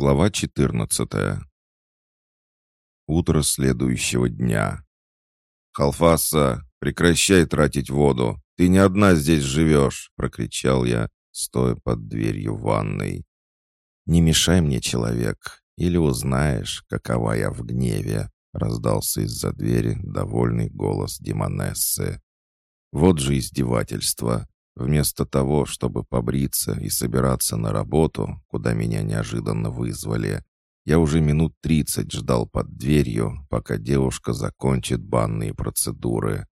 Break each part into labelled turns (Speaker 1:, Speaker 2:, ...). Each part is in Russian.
Speaker 1: Глава 14 Утро следующего дня. «Халфаса, прекращай тратить воду! Ты не одна здесь живешь!» — прокричал я, стоя под дверью ванной. «Не мешай мне, человек, или узнаешь, какова я в гневе!» — раздался из-за двери довольный голос Димонессы. «Вот же издевательство! Вместо того, чтобы побриться и собираться на работу, куда меня неожиданно вызвали, я уже минут тридцать ждал под дверью, пока девушка закончит банные процедуры.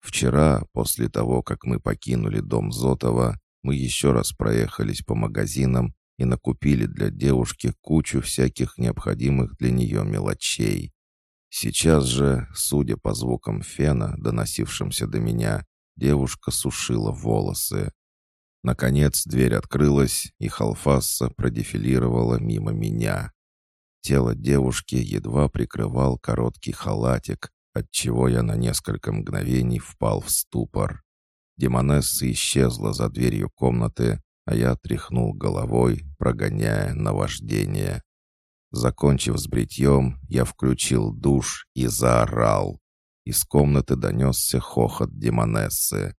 Speaker 1: Вчера, после того, как мы покинули дом Зотова, мы еще раз проехались по магазинам и накупили для девушки кучу всяких необходимых для нее мелочей. Сейчас же, судя по звукам фена, доносившимся до меня, Девушка сушила волосы. Наконец дверь открылась, и Халфасса продефилировала мимо меня. Тело девушки едва прикрывал короткий халатик, отчего я на несколько мгновений впал в ступор. Демонесса исчезла за дверью комнаты, а я тряхнул головой, прогоняя наваждение. Закончив с бритьем, я включил душ и заорал. Из комнаты донесся хохот демонессы.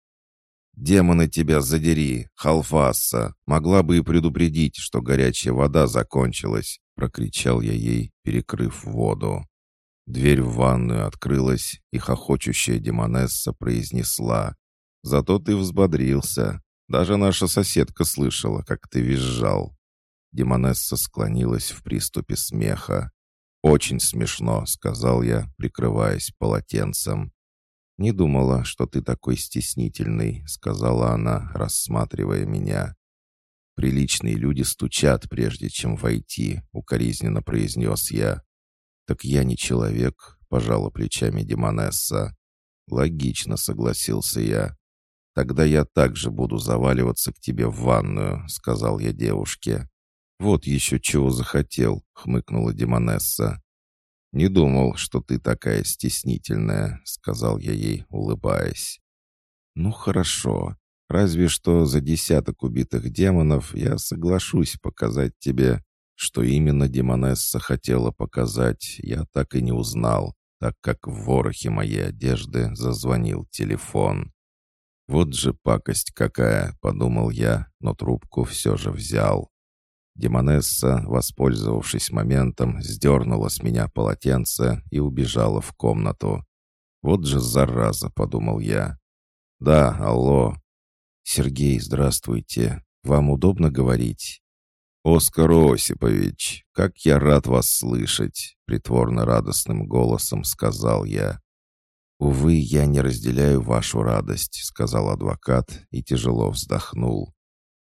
Speaker 1: «Демоны тебя задери, Халфасса! Могла бы и предупредить, что горячая вода закончилась!» — прокричал я ей, перекрыв воду. Дверь в ванную открылась, и хохочущая демонесса произнесла. «Зато ты взбодрился. Даже наша соседка слышала, как ты визжал». Демонесса склонилась в приступе смеха. «Очень смешно», — сказал я, прикрываясь полотенцем. «Не думала, что ты такой стеснительный», — сказала она, рассматривая меня. «Приличные люди стучат, прежде чем войти», — укоризненно произнес я. «Так я не человек», — пожала плечами Демонесса. «Логично», — согласился я. «Тогда я также буду заваливаться к тебе в ванную», — сказал я девушке. «Вот еще чего захотел», — хмыкнула Демонесса. «Не думал, что ты такая стеснительная», — сказал я ей, улыбаясь. «Ну хорошо. Разве что за десяток убитых демонов я соглашусь показать тебе, что именно Демонесса хотела показать, я так и не узнал, так как в ворохе моей одежды зазвонил телефон. «Вот же пакость какая!» — подумал я, но трубку все же взял. Демонесса, воспользовавшись моментом, сдернула с меня полотенце и убежала в комнату. «Вот же зараза!» — подумал я. «Да, алло!» «Сергей, здравствуйте. Вам удобно говорить?» «Оскар Осипович, как я рад вас слышать!» — притворно радостным голосом сказал я. «Увы, я не разделяю вашу радость», — сказал адвокат и тяжело вздохнул.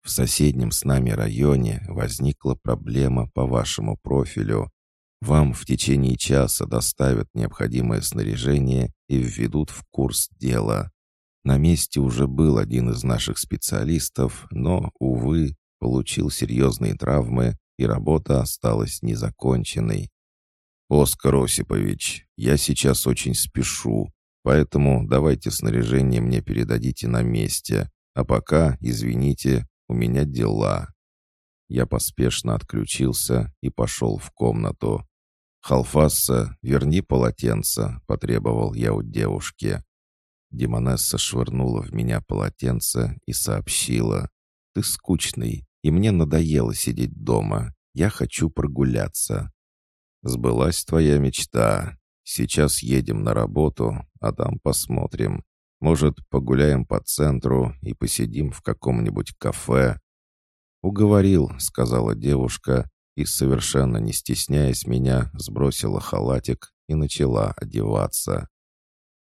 Speaker 1: В соседнем с нами районе возникла проблема по вашему профилю. Вам в течение часа доставят необходимое снаряжение и введут в курс дела. На месте уже был один из наших специалистов, но, увы, получил серьезные травмы, и работа осталась незаконченной. «Оскар Осипович, я сейчас очень спешу, поэтому давайте снаряжение мне передадите на месте, а пока, извините, у меня дела». Я поспешно отключился и пошел в комнату. «Халфасса, верни полотенце», — потребовал я у девушки. Демонесса швырнула в меня полотенце и сообщила. «Ты скучный, и мне надоело сидеть дома. Я хочу прогуляться». «Сбылась твоя мечта. Сейчас едем на работу, а там посмотрим. Может, погуляем по центру и посидим в каком-нибудь кафе?» «Уговорил», — сказала девушка, и, совершенно не стесняясь меня, сбросила халатик и начала одеваться.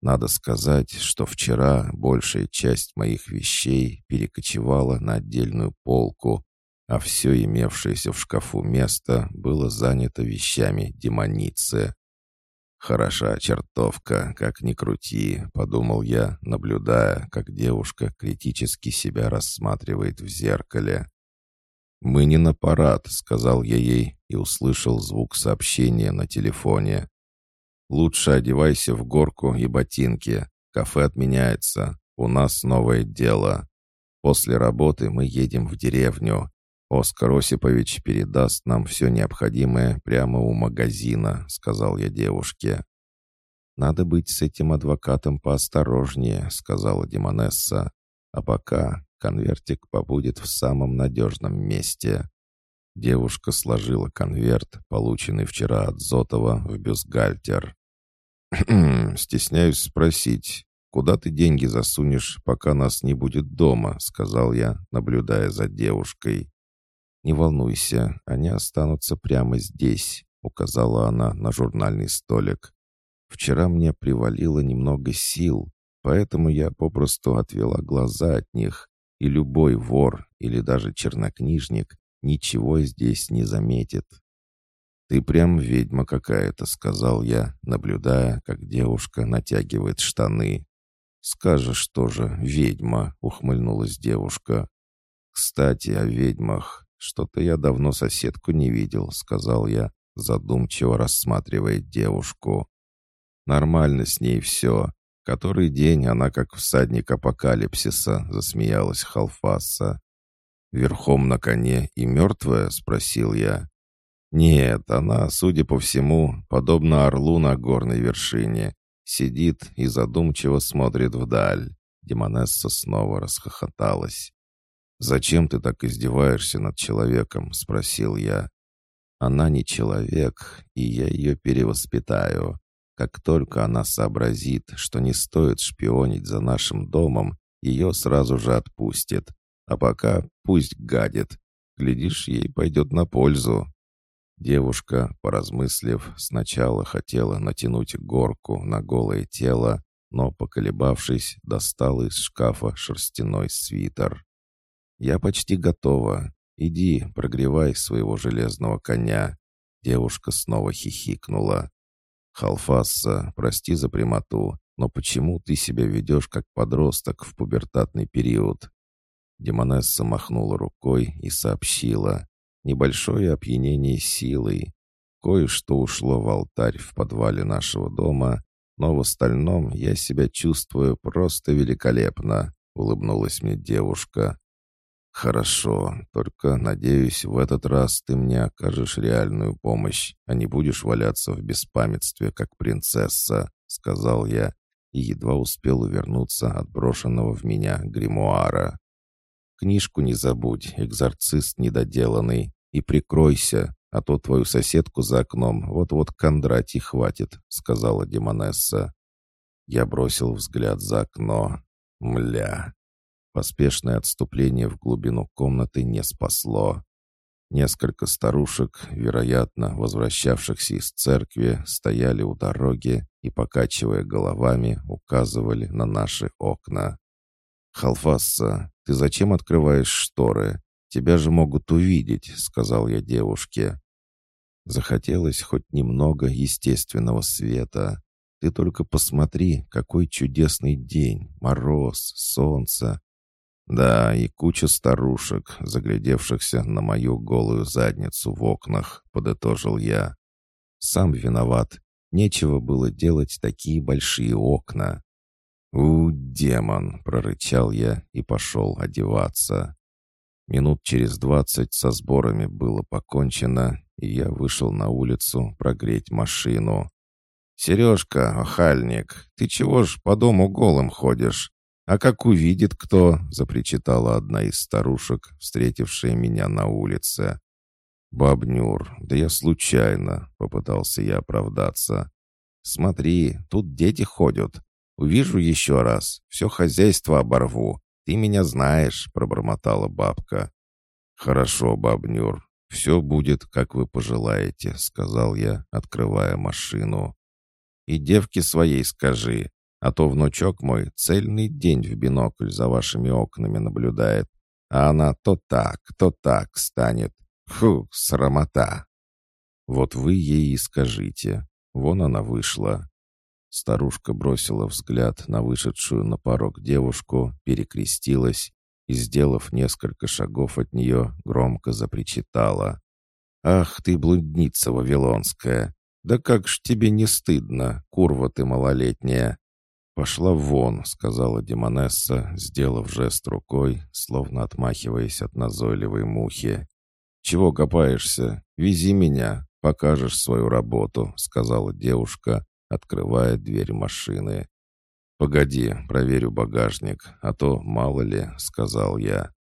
Speaker 1: Надо сказать, что вчера большая часть моих вещей перекочевала на отдельную полку, а все имевшееся в шкафу место было занято вещами демоницы. «Хороша чертовка, как ни крути», — подумал я, наблюдая, как девушка критически себя рассматривает в зеркале. «Мы не на парад», — сказал я ей и услышал звук сообщения на телефоне. «Лучше одевайся в горку и ботинки. Кафе отменяется. У нас новое дело. После работы мы едем в деревню. «Оскар Осипович передаст нам все необходимое прямо у магазина», — сказал я девушке. «Надо быть с этим адвокатом поосторожнее», — сказала Демонесса. «А пока конвертик побудет в самом надежном месте». Девушка сложила конверт, полученный вчера от Зотова, в бюстгальтер. «Стесняюсь спросить, куда ты деньги засунешь, пока нас не будет дома?» — сказал я, наблюдая за девушкой. «Не волнуйся, они останутся прямо здесь», — указала она на журнальный столик. «Вчера мне привалило немного сил, поэтому я попросту отвела глаза от них, и любой вор или даже чернокнижник ничего здесь не заметит». «Ты прям ведьма какая-то», — сказал я, наблюдая, как девушка натягивает штаны. «Скажешь тоже, ведьма», — ухмыльнулась девушка. «Кстати, о ведьмах. «Что-то я давно соседку не видел», — сказал я, задумчиво рассматривая девушку. «Нормально с ней все. Который день она как всадник апокалипсиса», — засмеялась Халфаса. «Верхом на коне и мертвая?» — спросил я. «Нет, она, судя по всему, подобно орлу на горной вершине, сидит и задумчиво смотрит вдаль». Демонесса снова расхохоталась. «Зачем ты так издеваешься над человеком?» — спросил я. «Она не человек, и я ее перевоспитаю. Как только она сообразит, что не стоит шпионить за нашим домом, ее сразу же отпустит. А пока пусть гадит. Глядишь, ей пойдет на пользу». Девушка, поразмыслив, сначала хотела натянуть горку на голое тело, но, поколебавшись, достала из шкафа шерстяной свитер. «Я почти готова. Иди, прогревай своего железного коня». Девушка снова хихикнула. «Халфасса, прости за прямоту, но почему ты себя ведешь как подросток в пубертатный период?» Демонесса махнула рукой и сообщила. «Небольшое опьянение силой. Кое-что ушло в алтарь в подвале нашего дома, но в остальном я себя чувствую просто великолепно», — улыбнулась мне девушка. «Хорошо, только, надеюсь, в этот раз ты мне окажешь реальную помощь, а не будешь валяться в беспамятстве, как принцесса», — сказал я, и едва успел увернуться от брошенного в меня гримуара. «Книжку не забудь, экзорцист недоделанный, и прикройся, а то твою соседку за окном вот-вот Кондратий хватит», — сказала Демонесса. Я бросил взгляд за окно. Мля, Поспешное отступление в глубину комнаты не спасло. Несколько старушек, вероятно, возвращавшихся из церкви, стояли у дороги и, покачивая головами, указывали на наши окна. «Халфасса, ты зачем открываешь шторы? Тебя же могут увидеть», — сказал я девушке. Захотелось хоть немного естественного света. Ты только посмотри, какой чудесный день, мороз, солнце, да, и куча старушек, заглядевшихся на мою голую задницу в окнах, подытожил я. Сам виноват. Нечего было делать такие большие окна. «У, демон!» — прорычал я и пошел одеваться. Минут через двадцать со сборами было покончено, и я вышел на улицу прогреть машину. «Сережка, охальник, ты чего ж по дому голым ходишь? «А как увидит кто?» — запричитала одна из старушек, встретившая меня на улице. «Бабнюр, да я случайно», — попытался я оправдаться. «Смотри, тут дети ходят. Увижу еще раз, все хозяйство оборву. Ты меня знаешь», — пробормотала бабка. «Хорошо, бабнюр, все будет, как вы пожелаете», — сказал я, открывая машину. «И девке своей скажи, а то внучок мой цельный день в бинокль за вашими окнами наблюдает, а она то так, то так станет. Фу, срамота. Вот вы ей и скажите. Вон она вышла. Старушка бросила взгляд на вышедшую на порог девушку, перекрестилась и, сделав несколько шагов от нее, громко запричитала. «Ах ты, блудница вавилонская! Да как ж тебе не стыдно, курва ты малолетняя! «Пошла вон», — сказала Демонесса, сделав жест рукой, словно отмахиваясь от назойливой мухи. «Чего копаешься? Вези меня, покажешь свою работу», — сказала девушка, открывая дверь машины. «Погоди, проверю багажник, а то мало ли», — сказал я.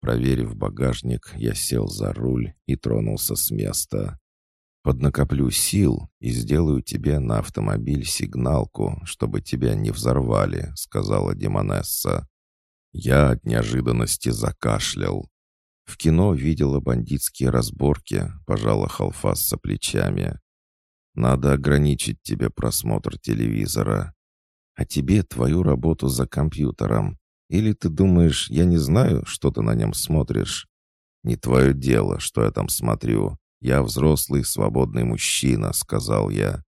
Speaker 1: Проверив багажник, я сел за руль и тронулся с места. «Поднакоплю сил и сделаю тебе на автомобиль сигналку, чтобы тебя не взорвали», — сказала Демонесса. Я от неожиданности закашлял. В кино видела бандитские разборки, пожала Халфасса плечами. Надо ограничить тебе просмотр телевизора. А тебе твою работу за компьютером. Или ты думаешь, я не знаю, что ты на нем смотришь? Не твое дело, что я там смотрю. Я взрослый, свободный мужчина, сказал я.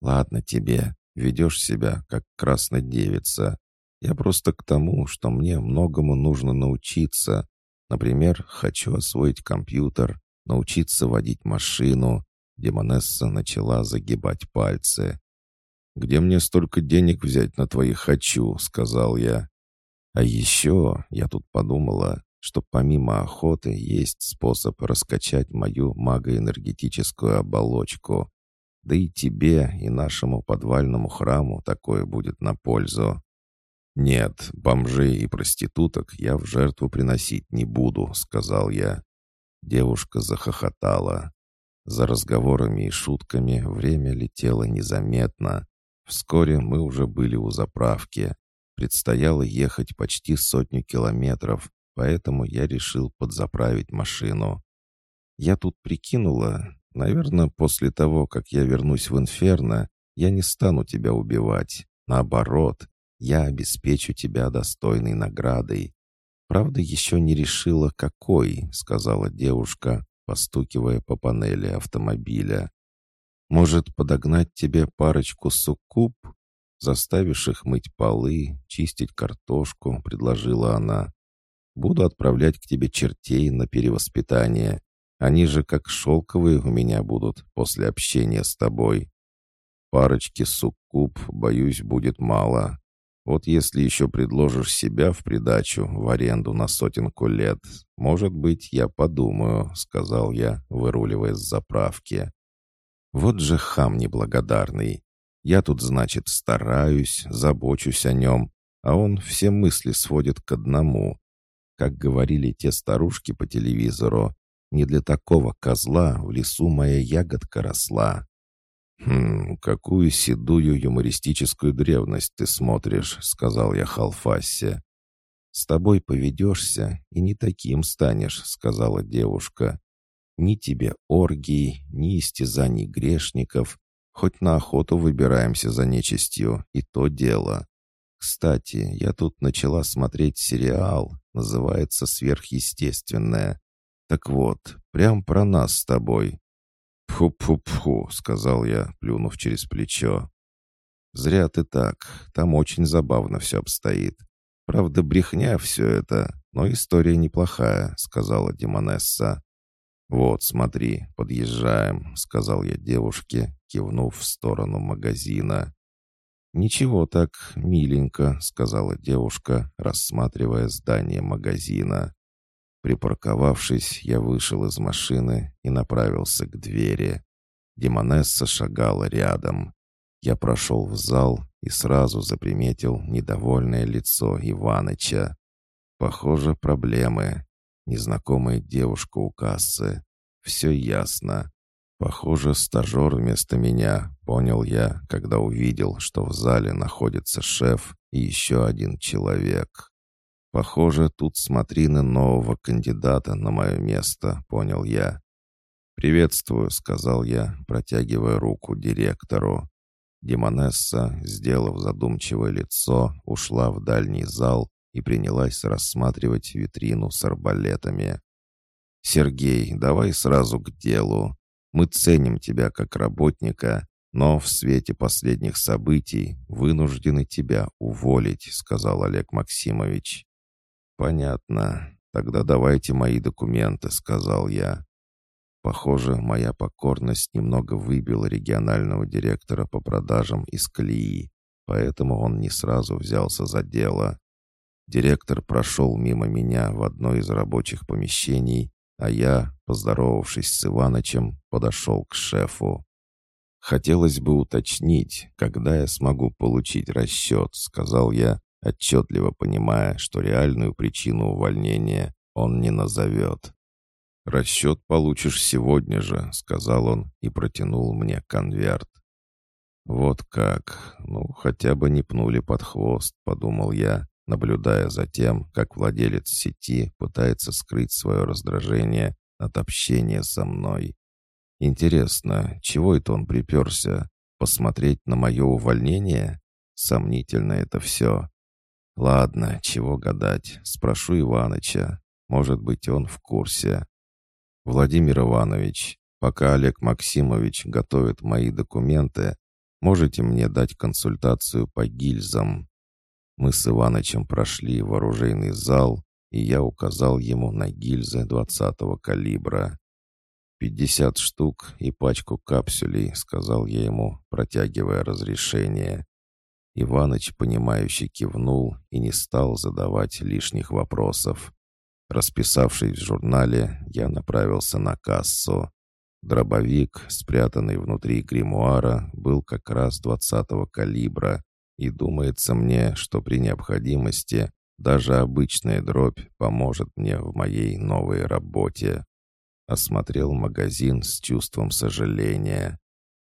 Speaker 1: Ладно тебе, ведешь себя, как красная девица. Я просто к тому, что мне многому нужно научиться, Например, хочу освоить компьютер, научиться водить машину. Демонесса начала загибать пальцы. «Где мне столько денег взять на твои «хочу», — сказал я. А еще я тут подумала, что помимо охоты есть способ раскачать мою магоэнергетическую оболочку. Да и тебе, и нашему подвальному храму такое будет на пользу. «Нет, бомжей и проституток я в жертву приносить не буду», — сказал я. Девушка захохотала. За разговорами и шутками время летело незаметно. Вскоре мы уже были у заправки. Предстояло ехать почти сотню километров, поэтому я решил подзаправить машину. Я тут прикинула, наверное, после того, как я вернусь в Инферно, я не стану тебя убивать. Наоборот, я обеспечу тебя достойной наградой. Правда, еще не решила, какой, сказала девушка, постукивая по панели автомобиля. Может, подогнать тебе парочку суккуб? Заставишь их мыть полы, чистить картошку, предложила она. Буду отправлять к тебе чертей на перевоспитание. Они же как шелковые у меня будут после общения с тобой. Парочки суккуб, боюсь, будет мало. Вот если еще предложишь себя в придачу в аренду на сотенку лет, может быть, я подумаю», — сказал я, выруливая с заправки. «Вот же хам неблагодарный. Я тут, значит, стараюсь, забочусь о нем, а он все мысли сводит к одному. Как говорили те старушки по телевизору, не для такого козла в лесу моя ягодка росла. «Хм, какую седую юмористическую древность ты смотришь», — сказал я Халфасе. «С тобой поведешься и не таким станешь», — сказала девушка. «Ни тебе оргий, ни истязаний грешников. Хоть на охоту выбираемся за нечистью, и то дело. Кстати, я тут начала смотреть сериал, называется «Сверхъестественное». Так вот, прям про нас с тобой. «Пху-пху-пху», — сказал я, плюнув через плечо. «Зря ты так. Там очень забавно все обстоит. Правда, брехня все это, но история неплохая», — сказала Демонесса. «Вот, смотри, подъезжаем», — сказал я девушке, кивнув в сторону магазина. «Ничего так, миленько», — сказала девушка, рассматривая здание магазина. Припарковавшись, я вышел из машины и направился к двери. Демонесса шагала рядом. Я прошел в зал и сразу заприметил недовольное лицо Иваныча. Похоже, проблемы. Незнакомая девушка у кассы. Все ясно. Похоже, стажер вместо меня, понял я, когда увидел, что в зале находится шеф и еще один человек. Похоже, тут смотрины нового кандидата на мое место, понял я. «Приветствую», — сказал я, протягивая руку директору. Демонесса, сделав задумчивое лицо, ушла в дальний зал и принялась рассматривать витрину с арбалетами. «Сергей, давай сразу к делу. Мы ценим тебя как работника, но в свете последних событий вынуждены тебя уволить», — сказал Олег Максимович. «Понятно. Тогда давайте мои документы», — сказал я. Похоже, моя покорность немного выбила регионального директора по продажам из колеи, поэтому он не сразу взялся за дело. Директор прошел мимо меня в одно из рабочих помещений, а я, поздоровавшись с Иванычем, подошел к шефу. «Хотелось бы уточнить, когда я смогу получить расчет», — сказал я, отчетливо понимая, что реальную причину увольнения он не назовет. «Расчет получишь сегодня же», — сказал он и протянул мне конверт. «Вот как. Ну, хотя бы не пнули под хвост», — подумал я, наблюдая за тем, как владелец сети пытается скрыть свое раздражение от общения со мной. Интересно, чего это он приперся? Посмотреть на мое увольнение? Сомнительно это все. Ладно, чего гадать, спрошу Иваныча. Может быть, он в курсе. Владимир Иванович, пока Олег Максимович готовит мои документы, можете мне дать консультацию по гильзам. Мы с Иванычем прошли в оружейный зал, и я указал ему на гильзы двадцатого калибра. «Пятьдесят штук и пачку капсулей», — сказал я ему, протягивая разрешение. Иваныч, понимающе кивнул и не стал задавать лишних вопросов. Расписавшись в журнале, я направился на кассу. Дробовик, спрятанный внутри гримуара, был как раз двадцатого калибра, и думается мне, что при необходимости даже обычная дробь поможет мне в моей новой работе. Осмотрел магазин с чувством сожаления.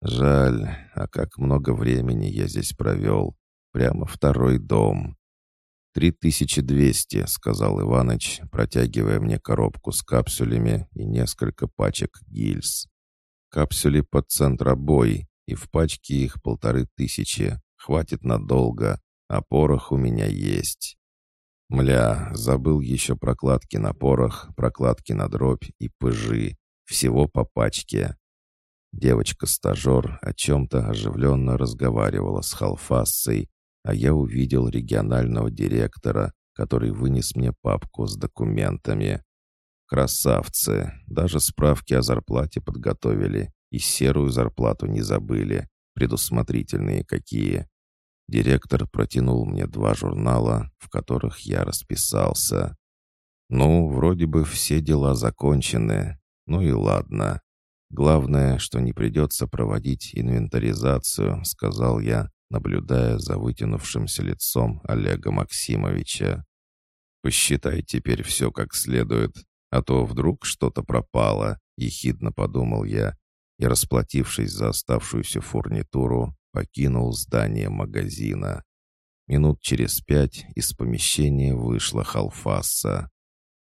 Speaker 1: Жаль, а как много времени я здесь провел. Прямо второй дом. «Три тысячи двести», — сказал Иваныч, протягивая мне коробку с капсулями и несколько пачек гильз. Капсули под центробой, и в пачке их полторы тысячи. Хватит надолго, а порох у меня есть. Мля, забыл еще прокладки на порох, прокладки на дробь и пыжи. Всего по пачке. Девочка-стажер о чем-то оживленно разговаривала с Халфассой, а я увидел регионального директора, который вынес мне папку с документами. Красавцы, даже справки о зарплате подготовили и серую зарплату не забыли, предусмотрительные какие. Директор протянул мне два журнала, в которых я расписался. Ну, вроде бы все дела закончены. Ну и ладно. Главное, что не придется проводить инвентаризацию, сказал я, наблюдая за вытянувшимся лицом Олега Максимовича. «Посчитай теперь все как следует, а то вдруг что-то пропало», — ехидно подумал я, и, расплатившись за оставшуюся фурнитуру, покинул здание магазина. Минут через пять из помещения вышла Халфаса.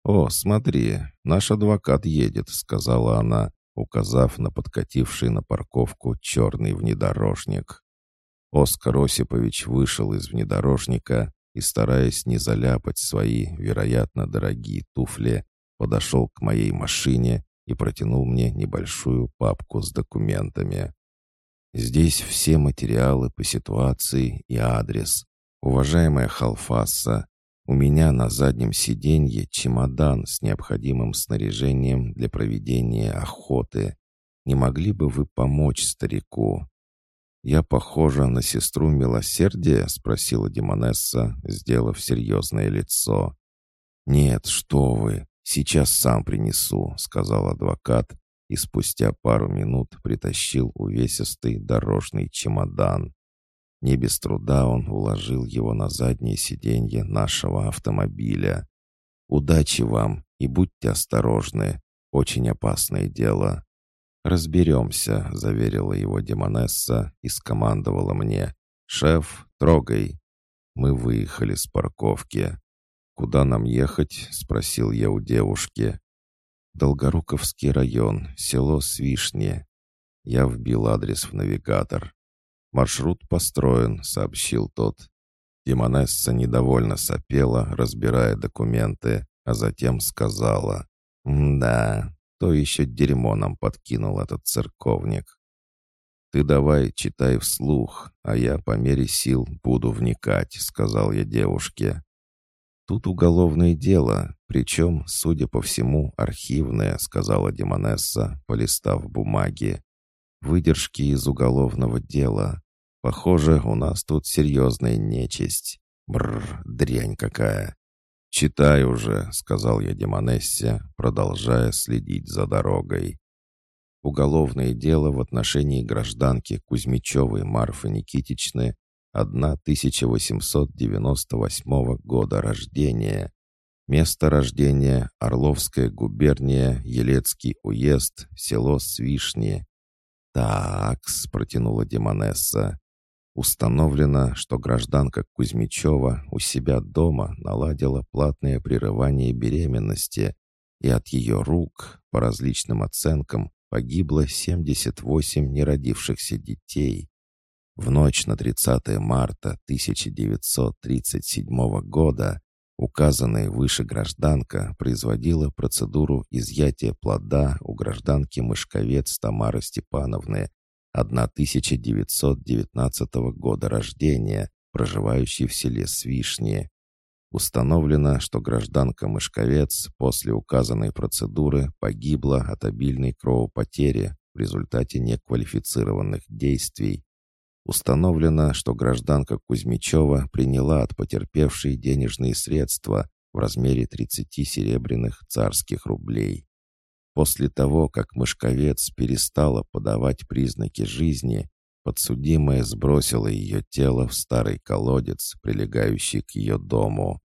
Speaker 1: «О, смотри, наш адвокат едет», — сказала она, указав на подкативший на парковку черный внедорожник. Оскар Осипович вышел из внедорожника и, стараясь не заляпать свои, вероятно, дорогие туфли, подошел к моей машине и протянул мне небольшую папку с документами. Здесь все материалы по ситуации и адрес. Уважаемая Халфаса, у меня на заднем сиденье чемодан с необходимым снаряжением для проведения охоты. Не могли бы вы помочь старику?» «Я похожа на сестру милосердия?» — спросила Демонесса, сделав серьезное лицо. «Нет, что вы, сейчас сам принесу», — сказал адвокат и спустя пару минут притащил увесистый дорожный чемодан. Не без труда он уложил его на заднее сиденье нашего автомобиля. «Удачи вам и будьте осторожны. Очень опасное дело». «Разберемся», — заверила его Демонесса и скомандовала мне. «Шеф, трогай». Мы выехали с парковки. «Куда нам ехать?» — спросил я у девушки. Долгоруковский район, село Свишни. Я вбил адрес в навигатор. «Маршрут построен», — сообщил тот. Демонесса недовольно сопела, разбирая документы, а затем сказала. «Да, то еще дерьмо нам подкинул этот церковник. Ты давай читай вслух, а я по мере сил буду вникать», — сказал я девушке. «Тут уголовное дело, причем, судя по всему, архивное», — сказала Демонесса, полистав бумаги. «Выдержки из уголовного дела. Похоже, у нас тут серьезная нечисть. Бррр, дрянь какая. «Читай уже», — сказал я Демонессе, продолжая следить за дорогой. Уголовное дело в отношении гражданки Кузьмичевой Марфы Никитичны 1898 года рождения. Место рождения – Орловская губерния, Елецкий уезд, село Свишни. «Так-с», протянула Демонесса. Установлено, что гражданка Кузьмичева у себя дома наладила платное прерывание беременности, и от ее рук, по различным оценкам, погибло 78 неродившихся детей. В ночь на 30 марта 1937 года указанная выше гражданка производила процедуру изъятия плода у гражданки Мышковец Тамары Степановны 1919 года рождения, проживающей в селе Свишни. Установлено, что гражданка Мышковец после указанной процедуры погибла от обильной кровопотери в результате неквалифицированных действий. Установлено, что гражданка Кузьмичева приняла от потерпевшей денежные средства в размере 30 серебряных царских рублей. После того, как мышковец перестала подавать признаки жизни, подсудимая сбросила ее тело в старый колодец, прилегающий к ее дому.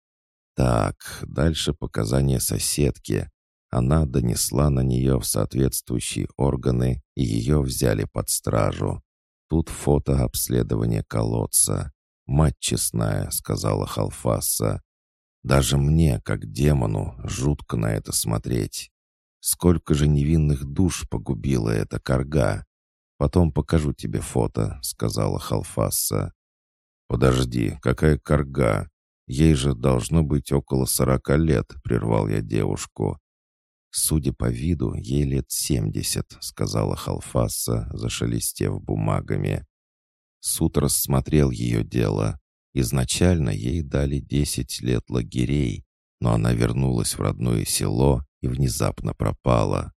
Speaker 1: Так, дальше показания соседки. Она донесла на нее в соответствующие органы, и ее взяли под стражу. Тут фото обследования колодца. «Мать честная», — сказала Халфаса. «Даже мне, как демону, жутко на это смотреть». Сколько же невинных душ погубила эта корга! Потом покажу тебе фото», — сказала Халфасса. «Подожди, какая корга? Ей же должно быть около сорока лет», — прервал я девушку. «Судя по виду, ей лет семьдесят», — сказала Халфасса, зашелестев бумагами. Суд рассмотрел ее дело. Изначально ей дали десять лет лагерей, но она вернулась в родное село и внезапно пропала.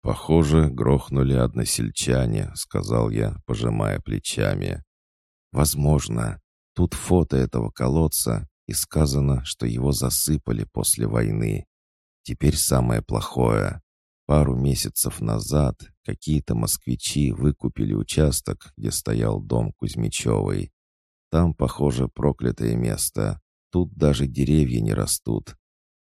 Speaker 1: «Похоже, грохнули односельчане», — сказал я, пожимая плечами. «Возможно. Тут фото этого колодца, и сказано, что его засыпали после войны. Теперь самое плохое. Пару месяцев назад какие-то москвичи выкупили участок, где стоял дом Кузьмичевой. Там, похоже, проклятое место. Тут даже деревья не растут,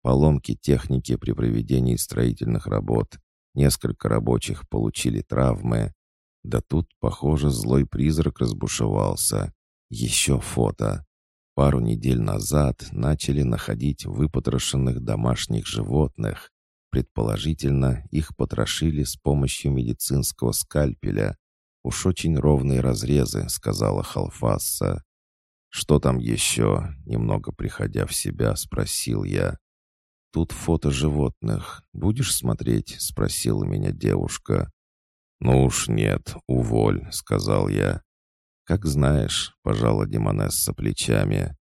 Speaker 1: поломки техники при проведении строительных работ. Несколько рабочих получили травмы. Да тут, похоже, злой призрак разбушевался. Еще фото. Пару недель назад начали находить выпотрошенных домашних животных. Предположительно, их потрошили с помощью медицинского скальпеля. «Уж очень ровные разрезы», — сказала Халфасса. «Что там еще?» — немного приходя в себя, спросил я. «Тут фото животных. Будешь смотреть?» — спросила меня девушка. «Ну уж нет, уволь», — сказал я. «Как знаешь», — пожала Демонесса плечами.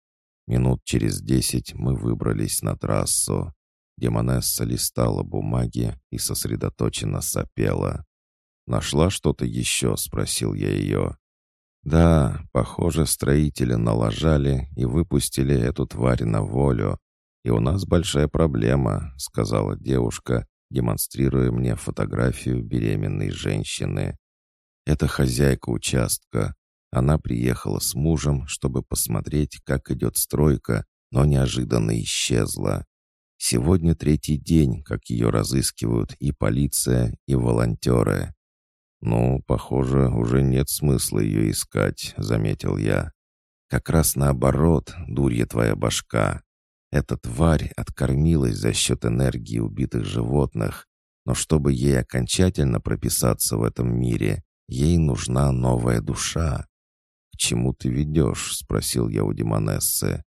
Speaker 1: Минут через десять мы выбрались на трассу. Демонесса листала бумаги и сосредоточенно сопела. «Нашла что-то еще?» — спросил я ее. «Да, похоже, строители налажали и выпустили эту тварь на волю. «И у нас большая проблема», — сказала девушка, демонстрируя мне фотографию беременной женщины. «Это хозяйка участка. Она приехала с мужем, чтобы посмотреть, как идет стройка, но неожиданно исчезла. Сегодня третий день, как ее разыскивают и полиция, и волонтеры. «Ну, похоже, уже нет смысла ее искать», — заметил я. «Как раз наоборот, дурья твоя башка. Эта тварь откормилась за счет энергии убитых животных, но чтобы ей окончательно прописаться в этом мире, ей нужна новая душа. «К чему ты ведешь?» — спросил я у Демонессы.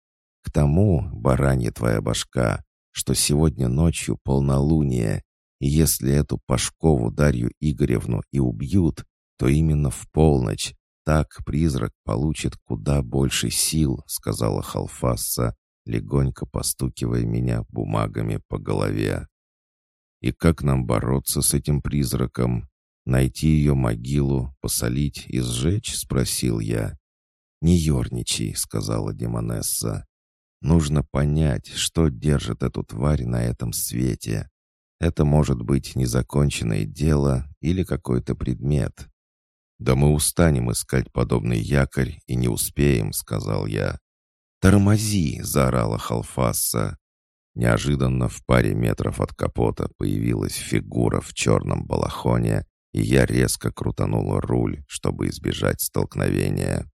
Speaker 1: «К тому, баранья твоя башка, что сегодня ночью полнолуние, и если эту Пашкову Дарью Игоревну и убьют, то именно в полночь. Так призрак получит куда больше сил», — сказала Халфасса, легонько постукивая меня бумагами по голове. «И как нам бороться с этим призраком? Найти ее могилу, посолить и сжечь?» — спросил я. «Не ерничай», — сказала Демонесса. Нужно понять, что держит эту тварь на этом свете. Это может быть незаконченное дело или какой-то предмет. «Да мы устанем искать подобный якорь и не успеем», — сказал я. «Тормози!» — заорала Халфасса. Неожиданно в паре метров от капота появилась фигура в черном балахоне, и я резко крутанул руль, чтобы избежать столкновения.